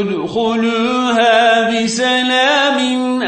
ادخلوها بسلام آمين